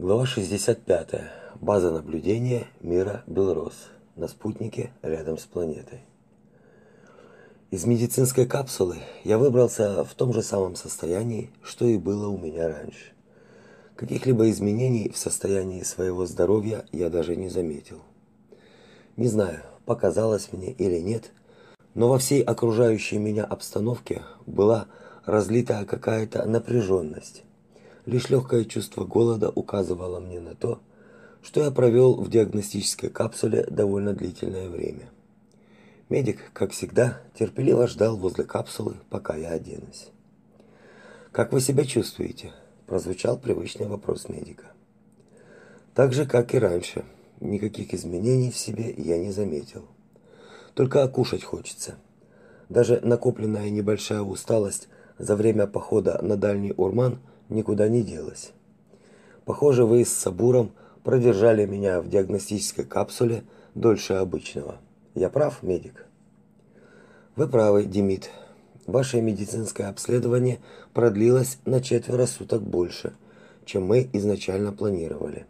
Глава 65. База наблюдения мира Белрос на спутнике рядом с планетой. Из медицинской капсулы я выбрался в том же самом состоянии, что и было у меня раньше. Каких-либо изменений в состоянии своего здоровья я даже не заметил. Не знаю, показалось мне или нет, но во всей окружающей меня обстановке была разлита какая-то напряженность. Лишь легкое чувство голода указывало мне на то, что я провел в диагностической капсуле довольно длительное время. Медик, как всегда, терпеливо ждал возле капсулы, пока я оденусь. Как вы себя чувствуете? прозвучал привычный вопрос медика. Так же, как и раньше, никаких изменений в себе я не заметил. Только кушать хочется. Даже накопленная небольшая усталость за время похода на дальний Урман никуда не делась. Похоже, вы с Сабуром продержали меня в диагностической капсуле дольше обычного. Я прав, медик? Вы правы, Демид. Ваше медицинское обследование продлилось на четверо суток больше, чем мы изначально планировали.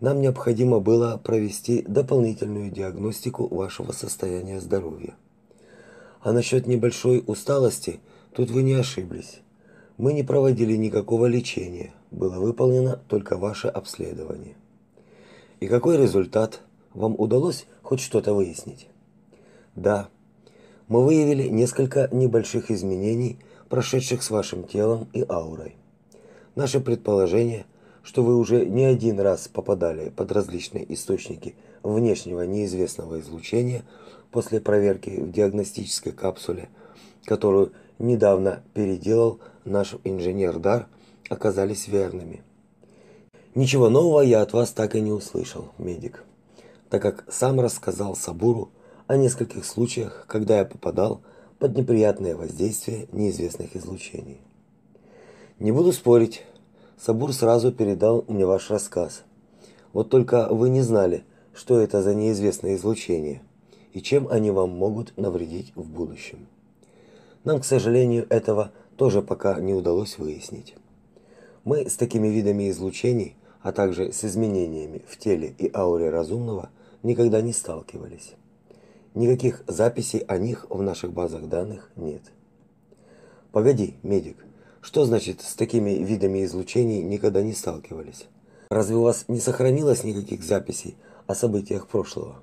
Нам необходимо было провести дополнительную диагностику вашего состояния здоровья. А насчет небольшой усталости, тут вы не ошиблись. Мы не проводили никакого лечения, было выполнено только ваше обследование. И какой результат? Вам удалось хоть что-то выяснить? Да. Мы выявили несколько небольших изменений, прошедших с вашим телом и аурой. Наше предположение, что вы уже не один раз попадали под различные источники внешнего неизвестного излучения после проверки в диагностической капсуле, которую недавно переделал наш инженер Дар, оказались верными. Ничего нового я от вас так и не услышал, медик, так как сам рассказал Сабуру о нескольких случаях, когда я попадал под неприятное воздействие неизвестных излучений. Не буду спорить, Сабур сразу передал мне ваш рассказ. Вот только вы не знали, что это за неизвестное излучение и чем они вам могут навредить в будущем. Нам, к сожалению, этого тоже пока не удалось выяснить. Мы с такими видами излучений а также с изменениями в теле и ауре разумного никогда не сталкивались. Никаких записей о них в наших базах данных нет. Погоди, медик, что значит с такими видами излучений никогда не сталкивались? Разве у вас не сохранилось никаких записей о событиях прошлого?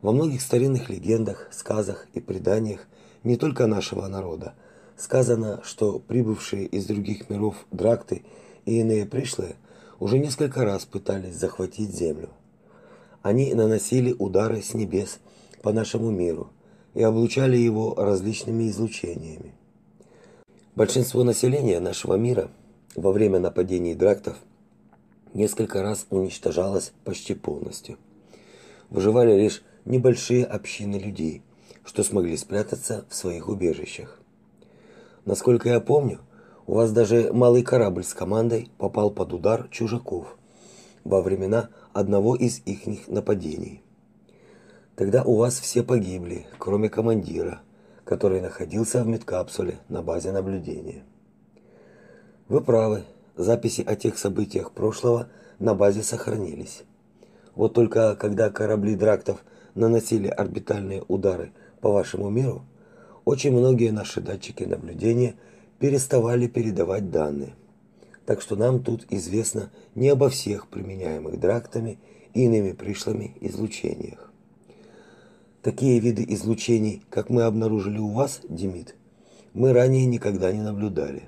Во многих старинных легендах, сказах и преданиях не только нашего народа сказано, что прибывшие из других миров дракты и иные пришлые – уже несколько раз пытались захватить землю. Они наносили удары с небес по нашему миру и облучали его различными излучениями. Большинство населения нашего мира во время нападений драктов несколько раз уничтожалось почти полностью. Выживали лишь небольшие общины людей, что смогли спрятаться в своих убежищах. Насколько я помню, у вас даже малый корабль с командой попал под удар чужаков во времена одного из ихних нападений. Тогда у вас все погибли, кроме командира, который находился в медкапсуле на базе наблюдения. Вы правы, записи о тех событиях прошлого на базе сохранились. Вот только когда корабли драктов наносили орбитальные удары по вашему миру, очень многие наши датчики наблюдения – переставали передавать данные. Так что нам тут известно не обо всех применяемых драктами и иными пришлыми излучениях. Такие виды излучений, как мы обнаружили у вас, Демид, мы ранее никогда не наблюдали.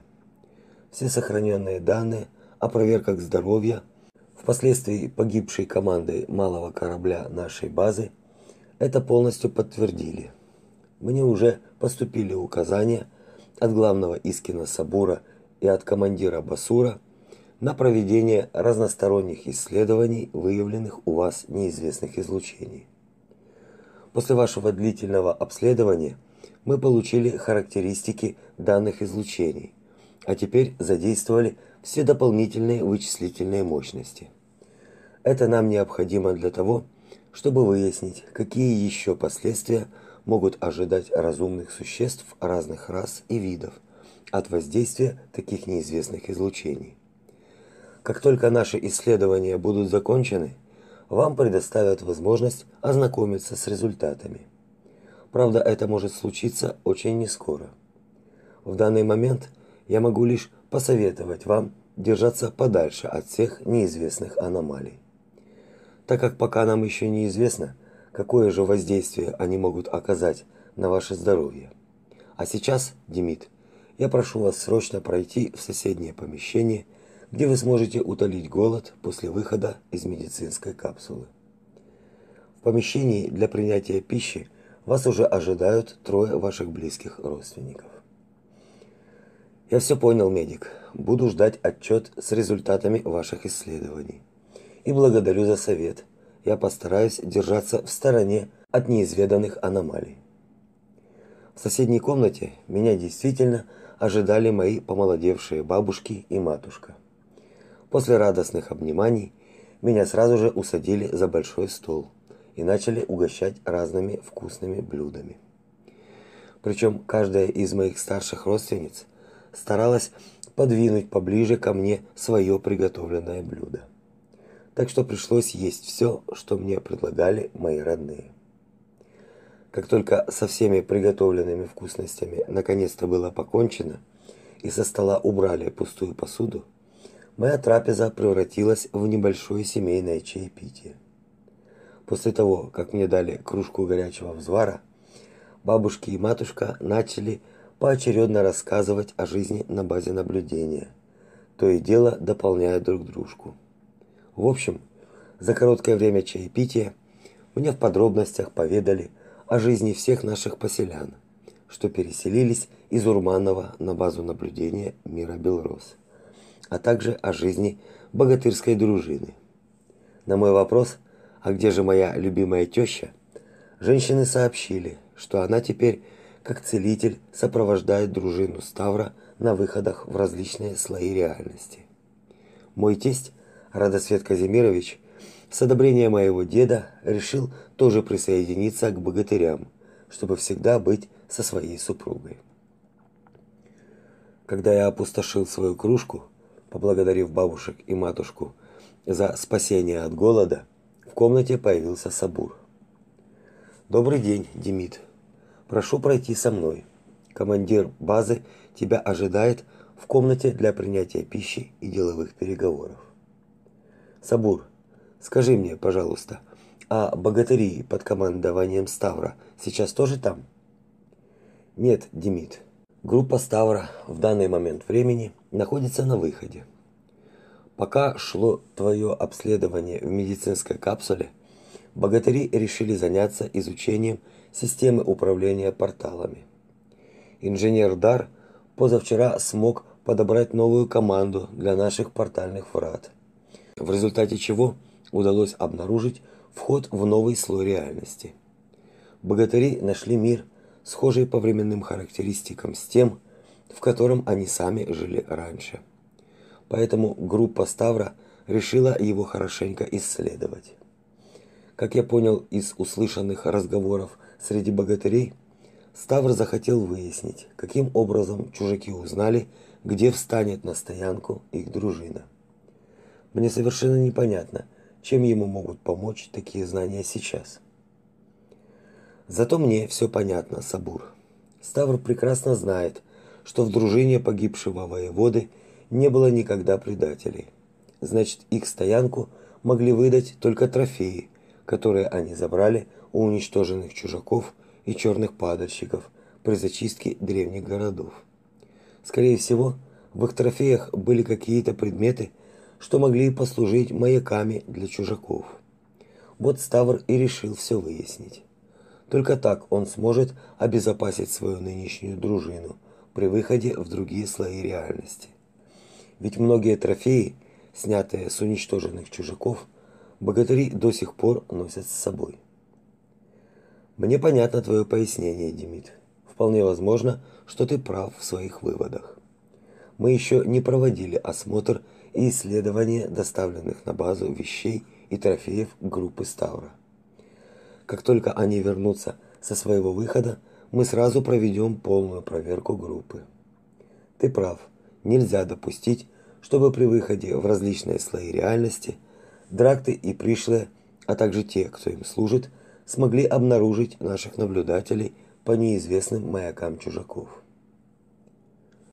Все сохраненные данные о проверках здоровья впоследствии погибшей командой малого корабля нашей базы это полностью подтвердили. Мне уже поступили указания от главного Искина Сабура и от командира Басура на проведение разносторонних исследований выявленных у вас неизвестных излучений. После вашего длительного обследования мы получили характеристики данных излучений, а теперь задействовали все дополнительные вычислительные мощности. Это нам необходимо для того, чтобы выяснить, какие еще последствия могут ожидать разумных существ разных рас и видов от воздействия таких неизвестных излучений. Как только наши исследования будут закончены, вам предоставят возможность ознакомиться с результатами. Правда, это может случиться очень нескоро. В данный момент я могу лишь посоветовать вам держаться подальше от всех неизвестных аномалий. Так как пока нам еще неизвестно, какое же воздействие они могут оказать на ваше здоровье. А сейчас, Демид, я прошу вас срочно пройти в соседнее помещение, где вы сможете утолить голод после выхода из медицинской капсулы. В помещении для принятия пищи вас уже ожидают трое ваших близких родственников. Я все понял, медик. Буду ждать отчет с результатами ваших исследований. И благодарю за совет. Я постараюсь держаться в стороне от неизведанных аномалий. В соседней комнате меня действительно ожидали мои помолодевшие бабушки и матушка. После радостных обниманий меня сразу же усадили за большой стол и начали угощать разными вкусными блюдами. Причем каждая из моих старших родственниц старалась подвинуть поближе ко мне свое приготовленное блюдо. Так что пришлось есть все, что мне предлагали мои родные. Как только со всеми приготовленными вкусностями наконец-то было покончено и со стола убрали пустую посуду, моя трапеза превратилась в небольшое семейное чаепитие. После того, как мне дали кружку горячего взвара, бабушки и матушка начали поочередно рассказывать о жизни на базе наблюдения, то и дело дополняя друг дружку. В общем, за короткое время чаепития мне в подробностях поведали о жизни всех наших поселян, что переселились из Урманова на базу наблюдения Мира Белрос, а также о жизни богатырской дружины. На мой вопрос, а где же моя любимая теща, женщины сообщили, что она теперь как целитель сопровождает дружину Ставра на выходах в различные слои реальности. Мой тесть, Радосвет Казимирович, с одобрения моего деда решил тоже присоединиться к богатырям, чтобы всегда быть со своей супругой. Когда я опустошил свою кружку, поблагодарив бабушек и матушку за спасение от голода, в комнате появился Сабур. Добрый день, Демид. Прошу пройти со мной. Командир базы тебя ожидает в комнате для принятия пищи и деловых переговоров. Сабур, скажи мне, пожалуйста, а богатыри под командованием Ставра сейчас тоже там? Нет, Демид. Группа Ставра в данный момент времени находится на выходе. Пока шло твое обследование в медицинской капсуле, богатыри решили заняться изучением системы управления порталами. Инженер Дар позавчера смог подобрать новую команду для наших портальных врат, в результате чего удалось обнаружить вход в новый слой реальности. Богатыри нашли мир, схожий по временным характеристикам с тем, в котором они сами жили раньше. Поэтому группа Ставра решила его хорошенько исследовать. Как я понял из услышанных разговоров среди богатырей, Ставр захотел выяснить, каким образом чужаки узнали, где встанет на стоянку их дружина. Мне совершенно непонятно, чем ему могут помочь такие знания сейчас. Зато мне все понятно, Сабур. Ставр прекрасно знает, что в дружине погибшего воеводы не было никогда предателей. Значит, их стоянку могли выдать только трофеи, которые они забрали у уничтоженных чужаков и черных падальщиков при зачистке древних городов. Скорее всего, в их трофеях были какие-то предметы, что могли послужить маяками для чужаков. Вот Ставр и решил все выяснить. Только так он сможет обезопасить свою нынешнюю дружину при выходе в другие слои реальности. Ведь многие трофеи, снятые с уничтоженных чужаков, богатыри до сих пор носят с собой. Мне понятно твое пояснение, Демид. Вполне возможно, что ты прав в своих выводах. Мы еще не проводили осмотр и исследование доставленных на базу вещей и трофеев группы Ставра. Как только они вернутся со своего выхода, мы сразу проведем полную проверку группы. Ты прав, нельзя допустить, чтобы при выходе в различные слои реальности дракты и пришлые, а также те, кто им служит, смогли обнаружить наших наблюдателей по неизвестным маякам чужаков.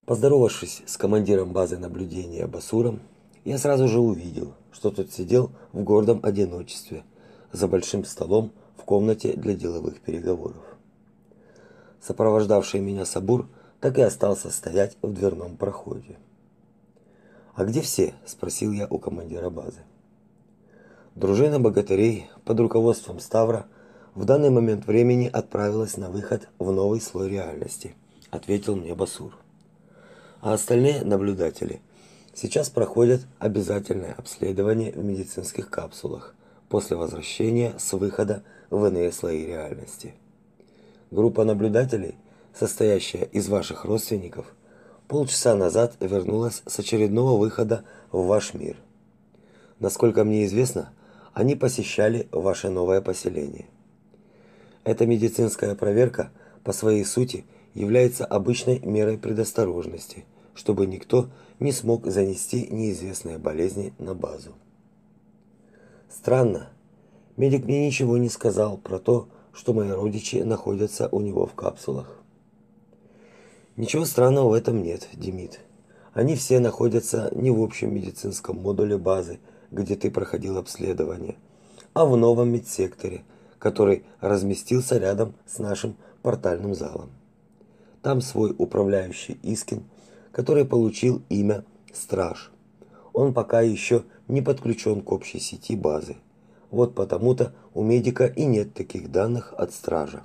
Поздоровавшись с командиром базы наблюдения Басуром, я сразу же увидел, что тот сидел в гордом одиночестве за большим столом в комнате для деловых переговоров. Сопровождавший меня Сабур так и остался стоять в дверном проходе. «А где все?» – спросил я у командира базы. Дружина богатырей под руководством Ставра в данный момент времени отправилась на выход в новый слой реальности, ответил мне Басур. А остальные наблюдатели сейчас проходят обязательное обследование в медицинских капсулах после возвращения с выхода в иные слои реальности. Группа наблюдателей, состоящая из ваших родственников, полчаса назад вернулась с очередного выхода в ваш мир. Насколько мне известно, они посещали ваше новое поселение. Эта медицинская проверка по своей сути является обычной мерой предосторожности, чтобы никто не смог занести неизвестные болезни на базу. Странно. Медик мне ничего не сказал про то, что мои родичи находятся у него в капсулах. Ничего странного в этом нет, Демид. Они все находятся не в общем медицинском модуле базы, где ты проходил обследование, а в новом медсекторе, который разместился рядом с нашим портальным залом. Там свой управляющий Искин, который получил имя Страж. Он пока еще не подключен к общей сети базы. Вот потому-то у медика и нет таких данных от стража.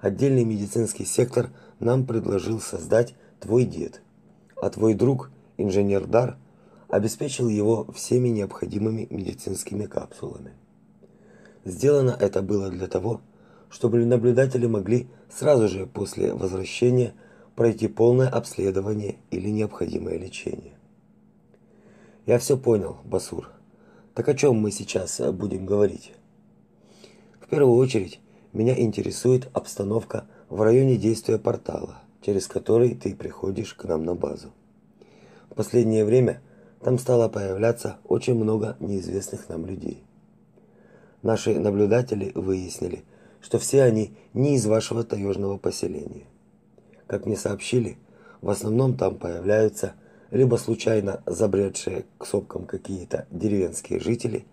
Отдельный медицинский сектор нам предложил создать твой дед, а твой друг, инженер Дар, обеспечил его всеми необходимыми медицинскими капсулами. Сделано это было для того, чтобы наблюдатели могли сразу же после возвращения пройти полное обследование или необходимое лечение. Я все понял, Басур. Так о чем мы сейчас будем говорить? В первую очередь, меня интересует обстановка в районе действия портала, через который ты приходишь к нам на базу. В последнее время там стало появляться очень много неизвестных нам людей. Наши наблюдатели выяснили, что все они не из вашего таежного поселения. Как мне сообщили, в основном там появляются либо случайно забредшие к сопкам какие-то деревенские жители,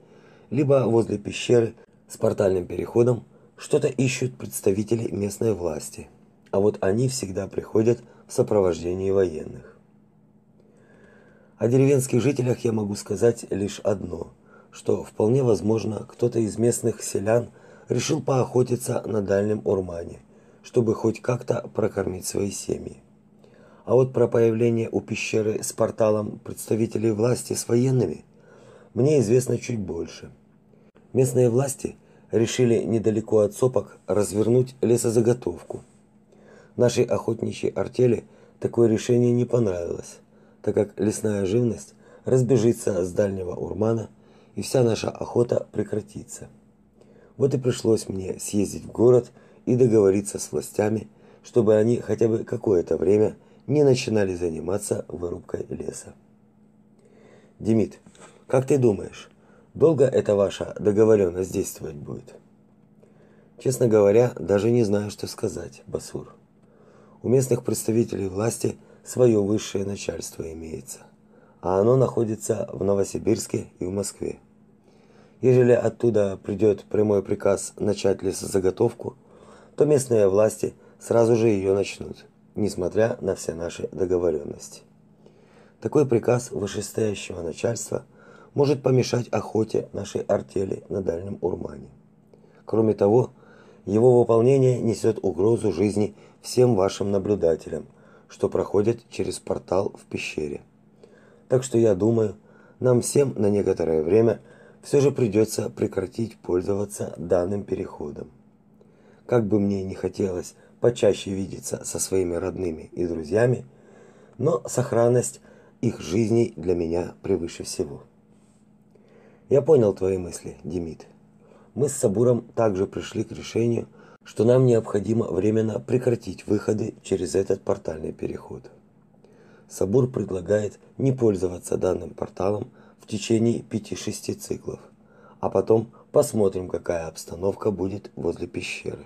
либо возле пещеры с портальным переходом что-то ищут представители местной власти. А вот они всегда приходят в сопровождении военных. О деревенских жителях я могу сказать лишь одно, что вполне возможно, кто-то из местных селян решил поохотиться на дальнем Урмане, чтобы хоть как-то прокормить свои семьи. А вот про появление у пещеры с порталом представителей власти с военными мне известно чуть больше. Местные власти решили недалеко от сопок развернуть лесозаготовку. Нашей охотничьей артели такое решение не понравилось так как лесная живность разбежится с дальнего урмана, и вся наша охота прекратится. Вот и пришлось мне съездить в город и договориться с властями, чтобы они хотя бы какое-то время не начинали заниматься вырубкой леса. Демид, как ты думаешь, долго эта ваша договоренность действовать будет? Честно говоря, даже не знаю, что сказать, Басур. У местных представителей власти – свое высшее начальство имеется, а оно находится в Новосибирске и в Москве. Ежели оттуда придет прямой приказ начать лесозаготовку, то местные власти сразу же ее начнут, несмотря на все наши договоренности. Такой приказ вышестоящего начальства может помешать охоте нашей артели на Дальнем Урмане. Кроме того, его выполнение несет угрозу жизни всем вашим наблюдателям – что проходят через портал в пещере. Так что я думаю, нам всем на некоторое время все же придется прекратить пользоваться данным переходом. Как бы мне не хотелось почаще видеться со своими родными и друзьями, но сохранность их жизней для меня превыше всего. Я понял твои мысли, Демид. Мы с Сабуром также пришли к решению, что нам необходимо временно прекратить выходы через этот портальный переход. Сабур предлагает не пользоваться данным порталом в течение 5-6 циклов, а потом посмотрим, какая обстановка будет возле пещеры.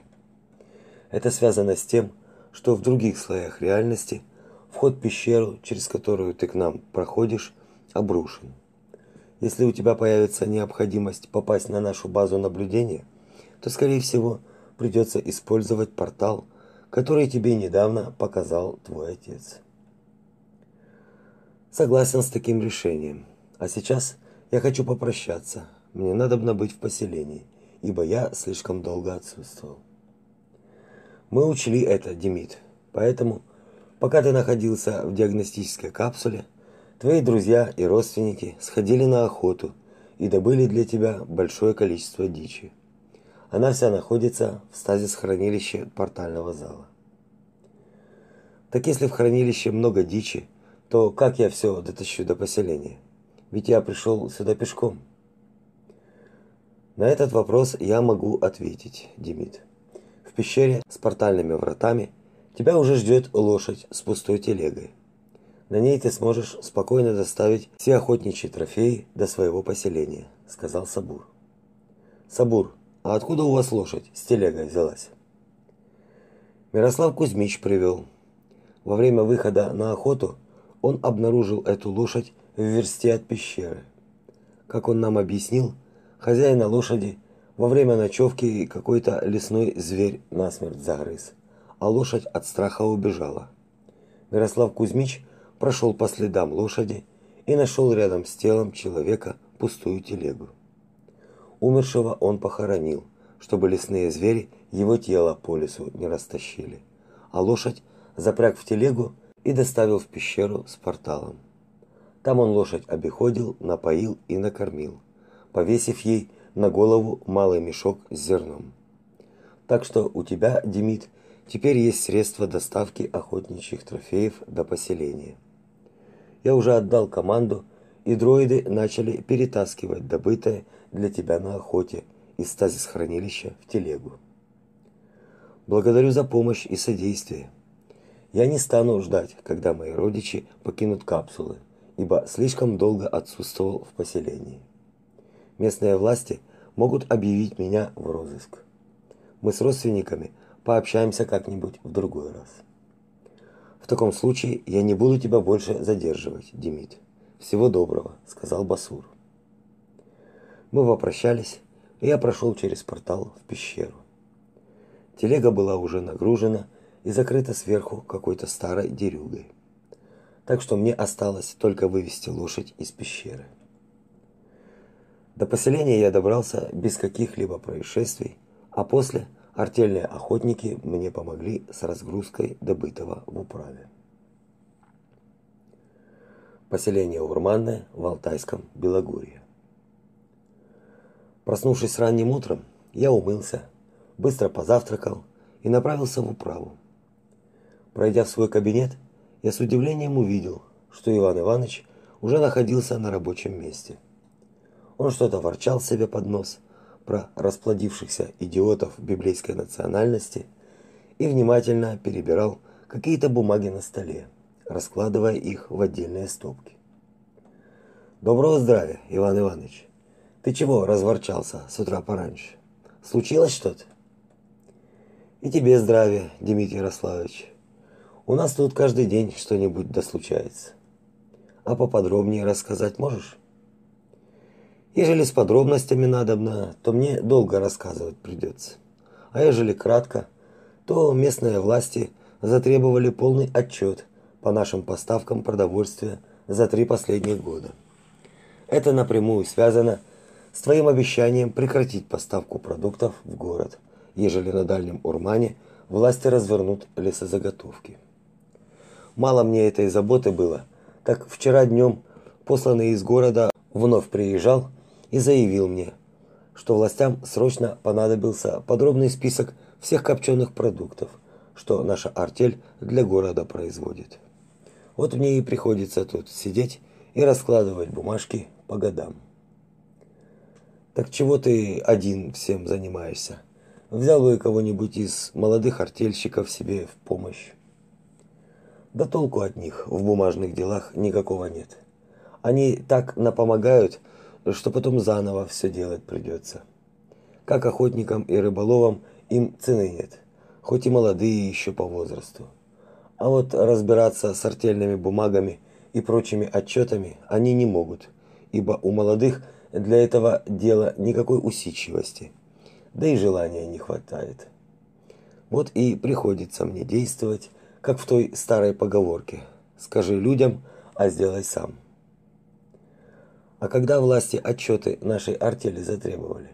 Это связано с тем, что в других слоях реальности вход в пещеру, через которую ты к нам проходишь, обрушен. Если у тебя появится необходимость попасть на нашу базу наблюдения, то скорее всего, придется использовать портал, который тебе недавно показал твой отец. Согласен с таким решением. А сейчас я хочу попрощаться. Мне надо быть в поселении, ибо я слишком долго отсутствовал. Мы учли это, Демид. Поэтому, пока ты находился в диагностической капсуле, твои друзья и родственники сходили на охоту и добыли для тебя большое количество дичи. Она вся находится в стазис-хранилище портального зала. Так если в хранилище много дичи, то как я все дотащу до поселения? Ведь я пришел сюда пешком. На этот вопрос я могу ответить, Демид пещере с портальными вратами тебя уже ждет лошадь с пустой телегой. На ней ты сможешь спокойно доставить все охотничьи трофеи до своего поселения, сказал Сабур. Сабур, а откуда у вас лошадь с телегой взялась? Мирослав Кузьмич привел. Во время выхода на охоту он обнаружил эту лошадь в версте от пещеры. Как он нам объяснил, хозяина лошади во время ночевки какой-то лесной зверь насмерть загрыз, а лошадь от страха убежала. Мирослав Кузьмич прошел по следам лошади и нашел рядом с телом человека пустую телегу. Умершего он похоронил, чтобы лесные звери его тело по лесу не растащили, а лошадь запряг в телегу и доставил в пещеру с порталом. Там он лошадь обиходил, напоил и накормил, повесив ей на голову малый мешок с зерном. Так что у тебя, Демид, теперь есть средства доставки охотничьих трофеев до поселения. Я уже отдал команду, и дроиды начали перетаскивать добытое для тебя на охоте из стазис-хранилища в телегу. Благодарю за помощь и содействие. Я не стану ждать, когда мои родичи покинут капсулы, ибо слишком долго отсутствовал в поселении. Местные власти могут объявить меня в розыск. Мы с родственниками пообщаемся как-нибудь в другой раз. В таком случае я не буду тебя больше задерживать, Демид. Всего доброго, сказал Басур. Мы попрощались, и я прошел через портал в пещеру. Телега была уже нагружена и закрыта сверху какой-то старой дерюгой. Так что мне осталось только вывести лошадь из пещеры. До поселения я добрался без каких-либо происшествий, а после артельные охотники мне помогли с разгрузкой добытого в управе. Поселение Урманное в Алтайском Белогорье. Проснувшись ранним утром, я умылся, быстро позавтракал и направился в управу. Пройдя в свой кабинет, я с удивлением увидел, что Иван Иванович уже находился на рабочем месте – он что-то ворчал себе под нос про расплодившихся идиотов библейской национальности и внимательно перебирал какие-то бумаги на столе, раскладывая их в отдельные стопки. Доброго здравия, Иван Иванович. Ты чего разворчался с утра пораньше? Случилось что-то? И тебе здравия, Дмитрий Ярославович. У нас тут каждый день что-нибудь да случается. А поподробнее рассказать можешь? Ежели с подробностями надобно, то мне долго рассказывать придется. А ежели кратко, то местные власти затребовали полный отчет по нашим поставкам продовольствия за три последних года. Это напрямую связано с твоим обещанием прекратить поставку продуктов в город, ежели на Дальнем Урмане власти развернут лесозаготовки. Мало мне этой заботы было, так вчера днем посланный из города вновь приезжал и заявил мне, что властям срочно понадобился подробный список всех копченых продуктов, что наша артель для города производит. Вот мне и приходится тут сидеть и раскладывать бумажки по годам. Так чего ты один всем занимаешься? Взял бы кого-нибудь из молодых артельщиков себе в помощь. Да толку от них в бумажных делах никакого нет. Они так напомогают, что потом заново все делать придется. Как охотникам и рыболовам им цены нет, хоть и молодые еще по возрасту. А вот разбираться с артельными бумагами и прочими отчетами они не могут, ибо у молодых для этого дела никакой усидчивости, да и желания не хватает. Вот и приходится мне действовать, как в той старой поговорке: скажи людям, а сделай сам. А когда власти отчеты нашей артели затребовали?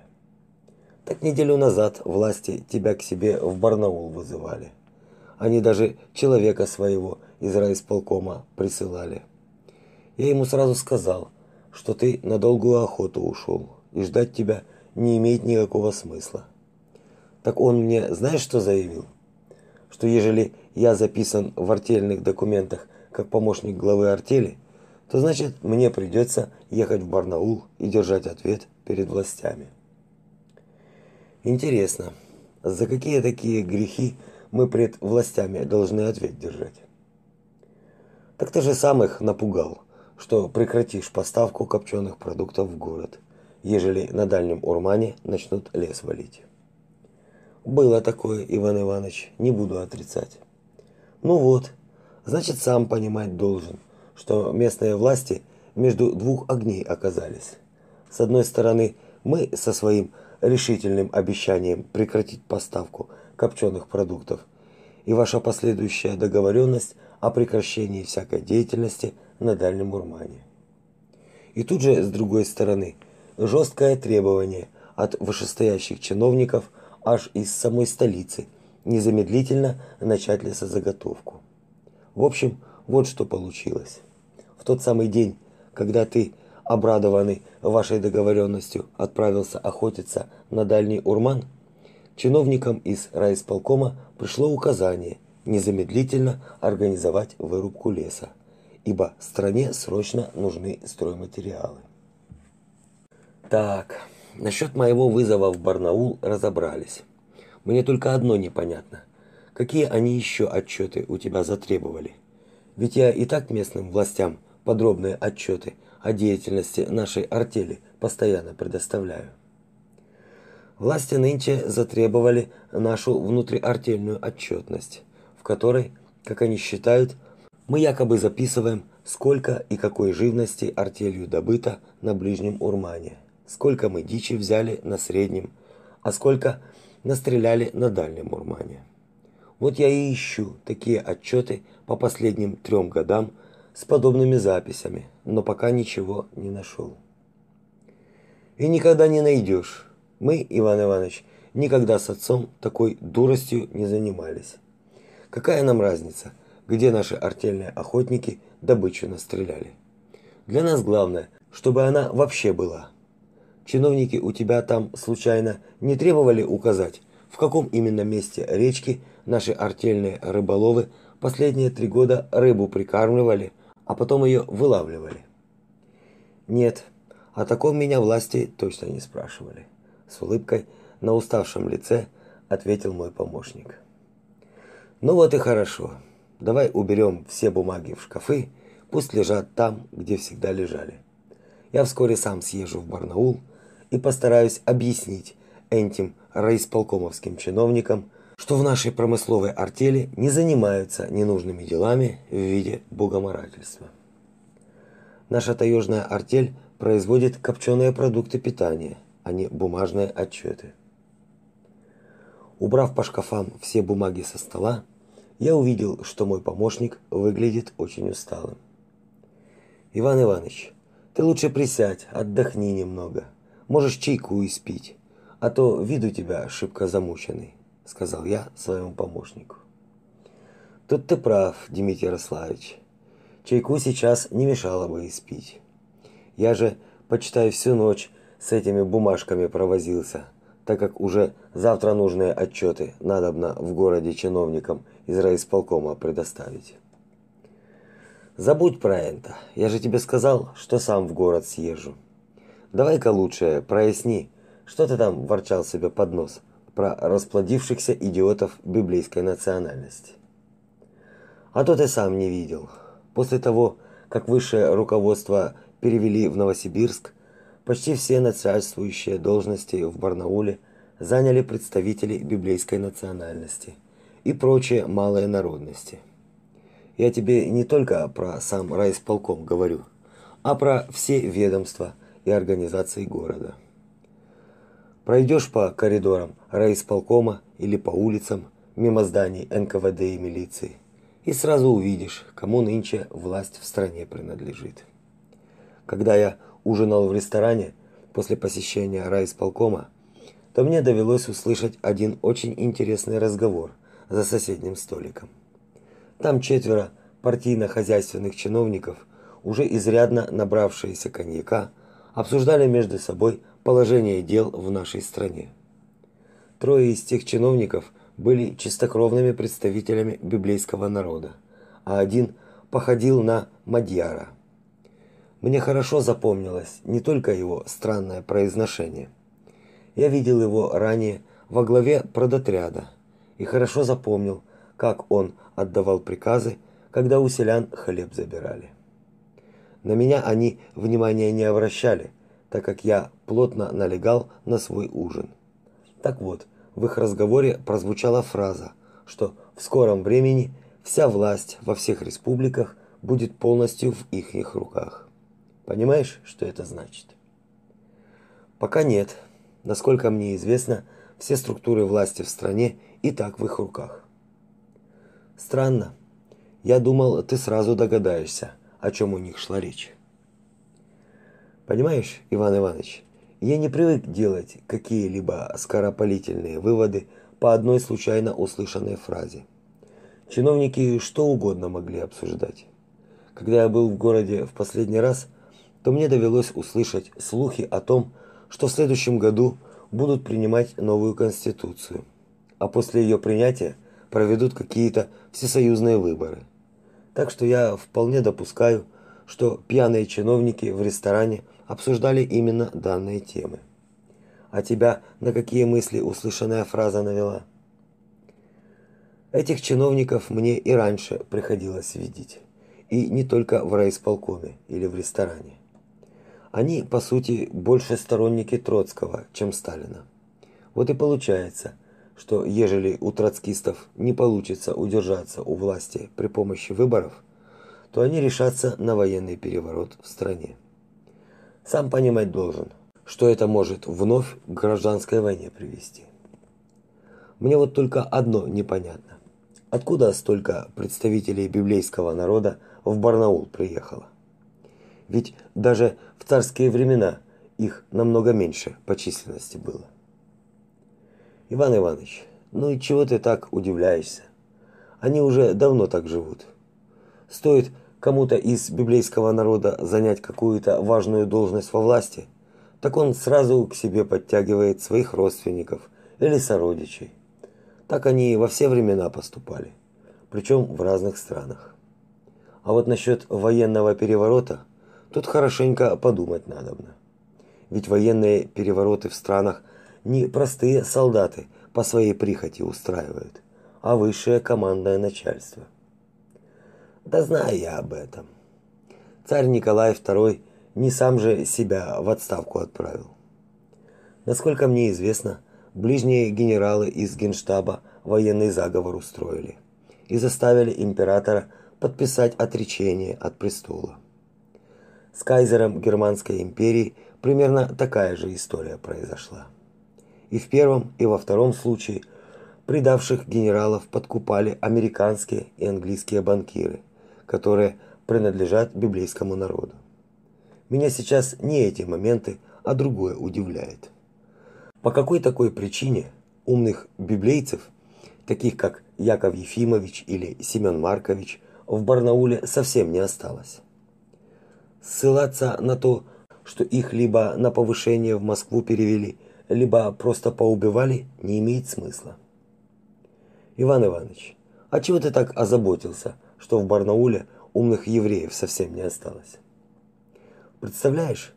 Так неделю назад власти тебя к себе в Барнаул вызывали. Они даже человека своего из райисполкома присылали. Я ему сразу сказал, что ты на долгую охоту ушел, и ждать тебя не имеет никакого смысла. Так он мне, знаешь, что заявил? Что ежели я записан в артельных документах как помощник главы артели, то значит мне придется ехать в Барнаул и держать ответ перед властями. Интересно, за какие такие грехи мы пред властями должны ответ держать? Так ты же сам их напугал, что прекратишь поставку копченых продуктов в город, ежели на дальнем Урмане начнут лес валить. Было такое, Иван Иванович, не буду отрицать. Ну вот, значит, сам понимать должен – что местные власти между двух огней оказались. С одной стороны, мы со своим решительным обещанием прекратить поставку копченых продуктов и ваша последующая договоренность о прекращении всякой деятельности на Дальнем Урмане. И тут же, с другой стороны, жесткое требование от вышестоящих чиновников аж из самой столицы незамедлительно начать лесозаготовку. В общем, вот что получилось. В тот самый день, когда ты, обрадованный вашей договоренностью, отправился охотиться на дальний Урман, чиновникам из райисполкома пришло указание незамедлительно организовать вырубку леса, ибо стране срочно нужны стройматериалы. Так, насчет моего вызова в Барнаул разобрались. Мне только одно непонятно. Какие они еще отчеты у тебя затребовали? Ведь я и так местным властям подробные отчеты о деятельности нашей артели постоянно предоставляю. Власти нынче затребовали нашу внутриартельную отчетность, в которой, как они считают, мы якобы записываем, сколько и какой живности артелью добыто на ближнем Урмане, сколько мы дичи взяли на среднем, а сколько настреляли на дальнем Урмане. Вот я и ищу такие отчеты по последним трем годам с подобными записями, но пока ничего не нашел. И никогда не найдешь. Мы, Иван Иванович, никогда с отцом такой дуростью не занимались. Какая нам разница, где наши артельные охотники добычу настреляли? Для нас главное, чтобы она вообще была. Чиновники у тебя там случайно не требовали указать, в каком именно месте речки наши артельные рыболовы последние три года рыбу прикармливали, а потом ее вылавливали? Нет, о таком меня власти точно не спрашивали. С улыбкой на уставшем лице ответил мой помощник. Ну вот и хорошо. Давай уберем все бумаги в шкафы, пусть лежат там, где всегда лежали. Я вскоре сам съезжу в Барнаул и постараюсь объяснить этим райисполкомовским чиновникам, что в нашей промысловой артели не занимаются ненужными делами в виде богоморательства. Наша таежная артель производит копченые продукты питания, а не бумажные отчеты. Убрав по шкафам все бумаги со стола, я увидел, что мой помощник выглядит очень усталым. Иван Иванович, ты лучше присядь, отдохни немного. Можешь чайку испить, а то вид у тебя шибко замученный сказал я своему помощнику. Тут ты прав, Дмитрий Ярославович. Чайку сейчас не мешало бы испить. Я же, почитай, всю ночь с этими бумажками провозился, так как уже завтра нужные отчеты надобно в городе чиновникам из райисполкома предоставить. Забудь про это. Я же тебе сказал, что сам в город съезжу. Давай-ка лучше проясни, что ты там ворчал себе под нос про расплодившихся идиотов библейской национальности. А то ты сам не видел. После того, как высшее руководство перевели в Новосибирск, почти все начальствующие должности в Барнауле заняли представители библейской национальности и прочие малые народности. Я тебе не только про сам райисполком говорю, а про все ведомства и организации города. Пройдешь по коридорам райисполкома или по улицам мимо зданий НКВД и милиции, и сразу увидишь, кому нынче власть в стране принадлежит. Когда я ужинал в ресторане после посещения райисполкома, то мне довелось услышать один очень интересный разговор за соседним столиком. Там четверо партийно-хозяйственных чиновников, уже изрядно набравшиеся коньяка, обсуждали между собой положение дел в нашей стране. Трое из тех чиновников были чистокровными представителями библейского народа, а один походил на мадьяра. Мне хорошо запомнилось не только его странное произношение. Я видел его ранее во главе продотряда и хорошо запомнил, как он отдавал приказы, когда у селян хлеб забирали. На меня они внимания не обращали, так как я плотно налегал на свой ужин. Так вот, в их разговоре прозвучала фраза, что в скором времени вся власть во всех республиках будет полностью в их руках. Понимаешь, что это значит? Пока нет. Насколько мне известно, все структуры власти в стране и так в их руках. Странно. Я думал, ты сразу догадаешься, о чем у них шла речь. Понимаешь, Иван Иванович, я не привык делать какие-либо скоропалительные выводы по одной случайно услышанной фразе. Чиновники что угодно могли обсуждать. Когда я был в городе в последний раз, то мне довелось услышать слухи о том, что в следующем году будут принимать новую конституцию, а после ее принятия проведут какие-то всесоюзные выборы. Так что я вполне допускаю, что пьяные чиновники в ресторане обсуждали именно данные темы. А тебя на какие мысли услышанная фраза навела? Этих чиновников мне и раньше приходилось видеть, и не только в райисполкоме или в ресторане. Они, по сути, больше сторонники Троцкого, чем Сталина. Вот и получается, что ежели у троцкистов не получится удержаться у власти при помощи выборов, то они решатся на военный переворот в стране. Сам понимать должен, что это может вновь к гражданской войне привести. Мне вот только одно непонятно. Откуда столько представителей библейского народа в Барнаул приехало? Ведь даже в царские времена их намного меньше по численности было. Иван Иванович, ну и чего ты так удивляешься? Они уже давно так живут. Стоит кому-то из библейского народа занять какую-то важную должность во власти, так он сразу к себе подтягивает своих родственников или сородичей. Так они во все времена поступали, причем в разных странах. А вот насчет военного переворота – Тут хорошенько подумать надобно. Ведь военные перевороты в странах не простые солдаты по своей прихоти устраивают, а высшее командное начальство. Да знаю я об этом. Царь Николай II не сам же себя в отставку отправил. Насколько мне известно, ближние генералы из Генштаба военный заговор устроили и заставили императора подписать отречение от престола. С кайзером Германской империи примерно такая же история произошла. И в первом, и во втором случае предавших генералов подкупали американские и английские банкиры, которые принадлежат библейскому народу. Меня сейчас не эти моменты, а другое удивляет. По какой такой причине умных библейцев, таких как Яков Ефимович или Семен Маркович, в Барнауле совсем не осталось? Ссылаться на то, что их либо на повышение в Москву перевели, либо просто поубивали, не имеет смысла. Иван Иванович, а чего ты так озаботился, что в Барнауле умных евреев совсем не осталось? Представляешь,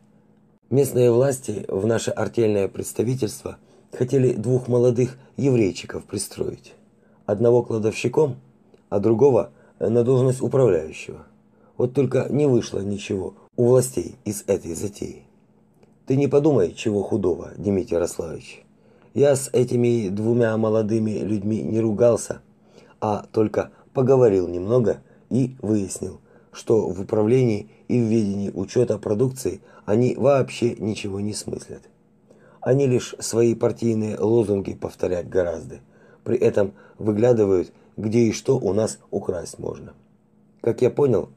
местные власти в наше артельное представительство хотели двух молодых еврейчиков пристроить. Одного кладовщиком, а другого на должность управляющего. Вот только не вышло ничего у властей из этой затеи. Ты не подумай, чего худого, Дмитрий Ярославович. Я с этими двумя молодыми людьми не ругался, а только поговорил немного и выяснил, что в управлении и в ведении учета продукции они вообще ничего не смыслят. Они лишь свои партийные лозунги повторять гораздо. При этом выглядывают, где и что у нас украсть можно. Как я понял,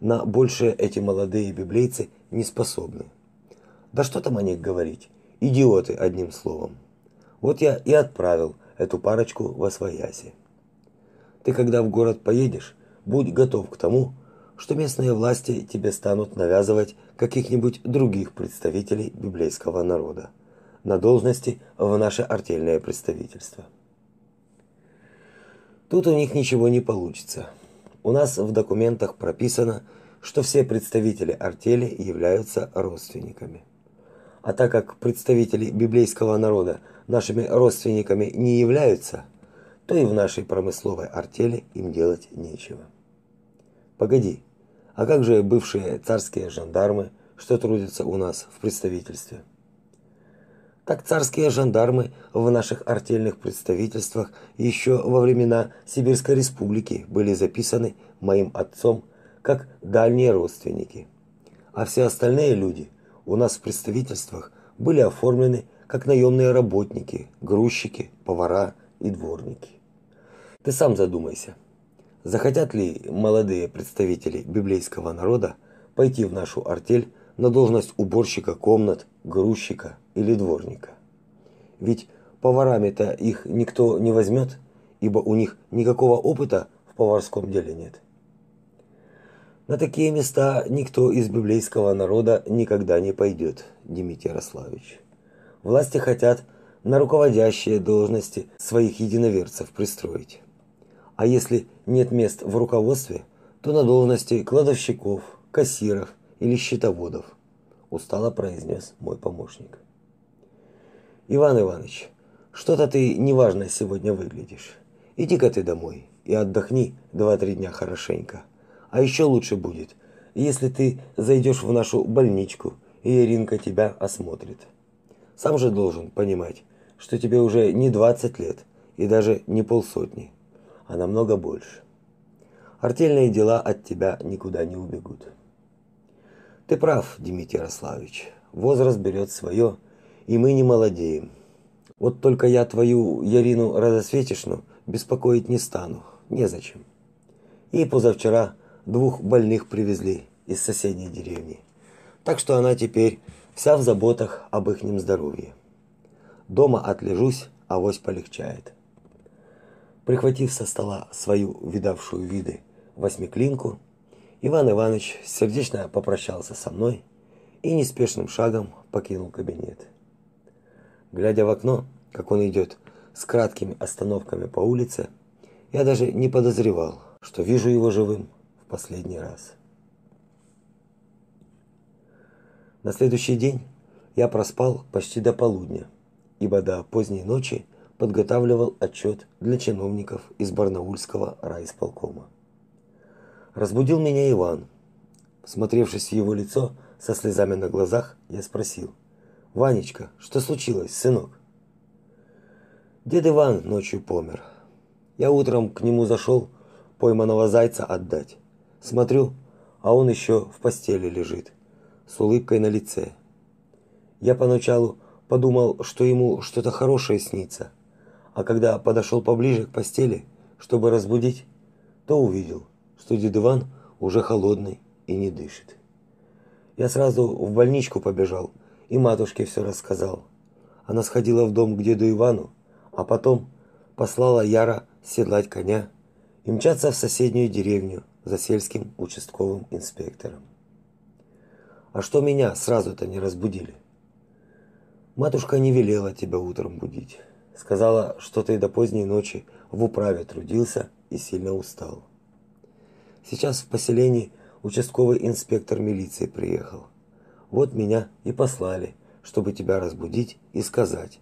на большее эти молодые библейцы не способны. Да что там о них говорить? Идиоты, одним словом. Вот я и отправил эту парочку во свояси. Ты когда в город поедешь, будь готов к тому, что местные власти тебе станут навязывать каких-нибудь других представителей библейского народа на должности в наше артельное представительство. Тут у них ничего не получится. У нас в документах прописано, что все представители артели являются родственниками. А так как представители библейского народа нашими родственниками не являются, то и в нашей промысловой артели им делать нечего. Погоди, а как же бывшие царские жандармы, что трудятся у нас в представительстве? Так царские жандармы в наших артельных представительствах еще во времена Сибирской республики были записаны моим отцом как дальние родственники. А все остальные люди у нас в представительствах были оформлены как наемные работники, грузчики, повара и дворники. Ты сам задумайся. Захотят ли молодые представители библейского народа пойти в нашу артель на должность уборщика комнат, грузчика или дворника. Ведь поварами-то их никто не возьмет, ибо у них никакого опыта в поварском деле нет. На такие места никто из библейского народа никогда не пойдет, Дмитрий Ярославович. Власти хотят на руководящие должности своих единоверцев пристроить. А если нет мест в руководстве, то на должности кладовщиков, кассиров или счетоводов, устало произнес мой помощник. Иван Иванович, что-то ты неважно сегодня выглядишь. Иди-ка ты домой и отдохни два-три дня хорошенько. А еще лучше будет, если ты зайдешь в нашу больничку, и Иринка тебя осмотрит. Сам же должен понимать, что тебе уже не 20 лет и даже не полсотни, а намного больше. Артельные дела от тебя никуда не убегут. Ты прав, Дмитрий Ярославович. Возраст берет свое, и мы не молодеем. Вот только я твою Ярину Радосветишну беспокоить не стану. Незачем. И позавчера двух больных привезли из соседней деревни. Так что она теперь вся в заботах об ихнем здоровье. Дома отлежусь, авось полегчает. Прихватив со стола свою видавшую виды восьмиклинку, Иван Иванович сердечно попрощался со мной и неспешным шагом покинул кабинет. Глядя в окно, как он идет с краткими остановками по улице, я даже не подозревал, что вижу его живым последний раз. На следующий день я проспал почти до полудня, ибо до поздней ночи подготавливал отчет для чиновников из Барнаульского райисполкома. Разбудил меня Иван. Смотревшись в его лицо со слезами на глазах, я спросил: "Ванечка, что случилось, сынок?" Дед Иван ночью помер. Я утром к нему зашел пойманного зайца отдать. Смотрю, а он еще в постели лежит, с улыбкой на лице. Я поначалу подумал, что ему что-то хорошее снится, а когда подошел поближе к постели, чтобы разбудить, то увидел, что дед Иван уже холодный и не дышит. Я сразу в больничку побежал и матушке все рассказал. Она сходила в дом к деду Ивану, а потом послала Яра седлать коня и мчаться в соседнюю деревню за сельским участковым инспектором. А что меня сразу-то не разбудили? Матушка не велела тебя утром будить. Сказала, что ты до поздней ночи в управе трудился и сильно устал. Сейчас в поселении участковый инспектор милиции приехал. Вот меня и послали, чтобы тебя разбудить и сказать,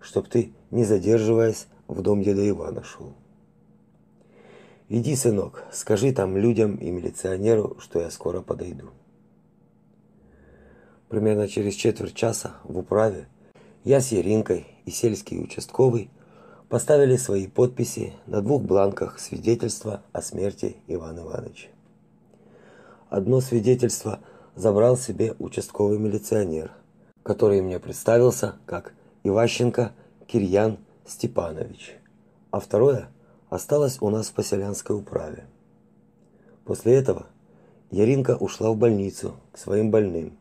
чтоб ты, не задерживаясь, в дом деда Ивана шел. Иди, сынок, скажи там людям и милиционеру, что я скоро подойду. Примерно через четверть часа в управе я с Яринкой и сельский участковый поставили свои подписи на двух бланках свидетельства о смерти Ивана Ивановича. Одно свидетельство забрал себе участковый милиционер, который мне представился как Иващенко Кирьян Степанович, а второе осталось у нас в поселянской управе. После этого Яринка ушла в больницу к своим больным,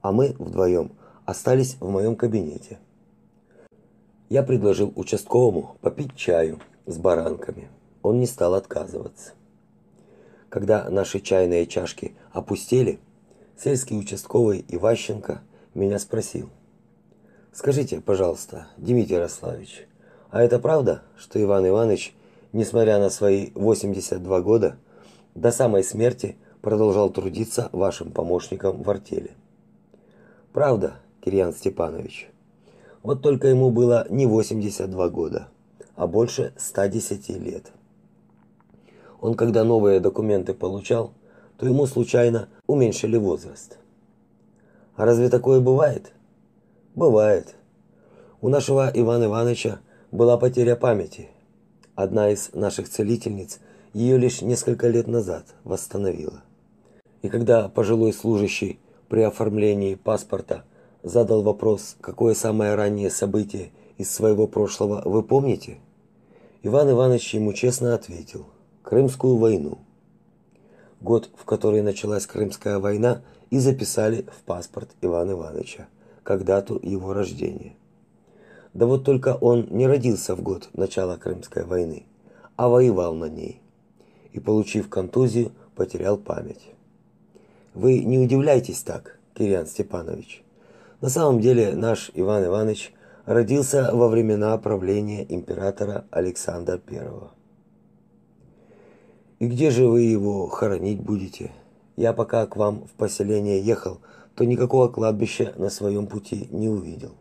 а мы вдвоем остались в моем кабинете. Я предложил участковому попить чаю с баранками. Он не стал отказываться. Когда наши чайные чашки опустели, сельский участковый Иващенко меня спросил: "Скажите, пожалуйста, Дмитрий Ярославович, а это правда, что Иван Иванович, несмотря на свои 82 года, до самой смерти продолжал трудиться вашим помощником в артели?" "Правда, Кирьян Степанович. Вот только ему было не 82 года, а больше 110 лет." Он когда новые документы получал, то ему случайно уменьшили возраст. А разве такое бывает? Бывает. У нашего Ивана Ивановича была потеря памяти. Одна из наших целительниц ее лишь несколько лет назад восстановила. И когда пожилой служащий при оформлении паспорта задал вопрос, какое самое раннее событие из своего прошлого вы помните, Иван Иванович ему честно ответил – Крымскую войну. Год, в который началась Крымская война, и записали в паспорт Ивана Ивановича, как дату его рождения. Да вот только он не родился в год начала Крымской войны, а воевал на ней. И, получив контузию, потерял память. Вы не удивляйтесь так, Кириан Степанович. На самом деле наш Иван Иванович родился во времена правления императора Александра I. И где же вы его хоронить будете? Я пока к вам в поселение ехал, то никакого кладбища на своем пути не увидел.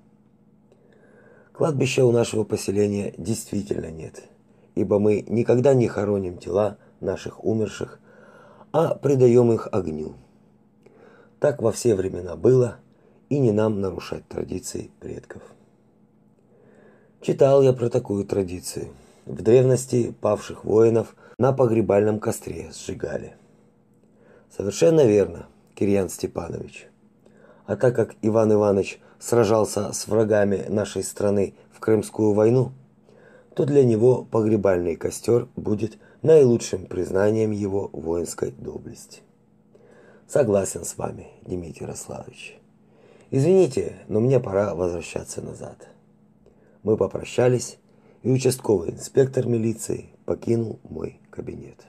Кладбища у нашего поселения действительно нет, ибо мы никогда не хороним тела наших умерших, а предаем их огню. Так во все времена было, и не нам нарушать традиции предков. Читал я про такую традицию. В древности павших воинов на погребальном костре сжигали. Совершенно верно, Кирьян Степанович. А так как Иван Иванович сражался с врагами нашей страны в Крымскую войну, то для него погребальный костер будет наилучшим признанием его воинской доблести. Согласен с вами, Дмитрий Ярославович. Извините, но мне пора возвращаться назад. Мы попрощались, и участковый инспектор милиции покинул мой кабинет.